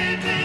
Baby.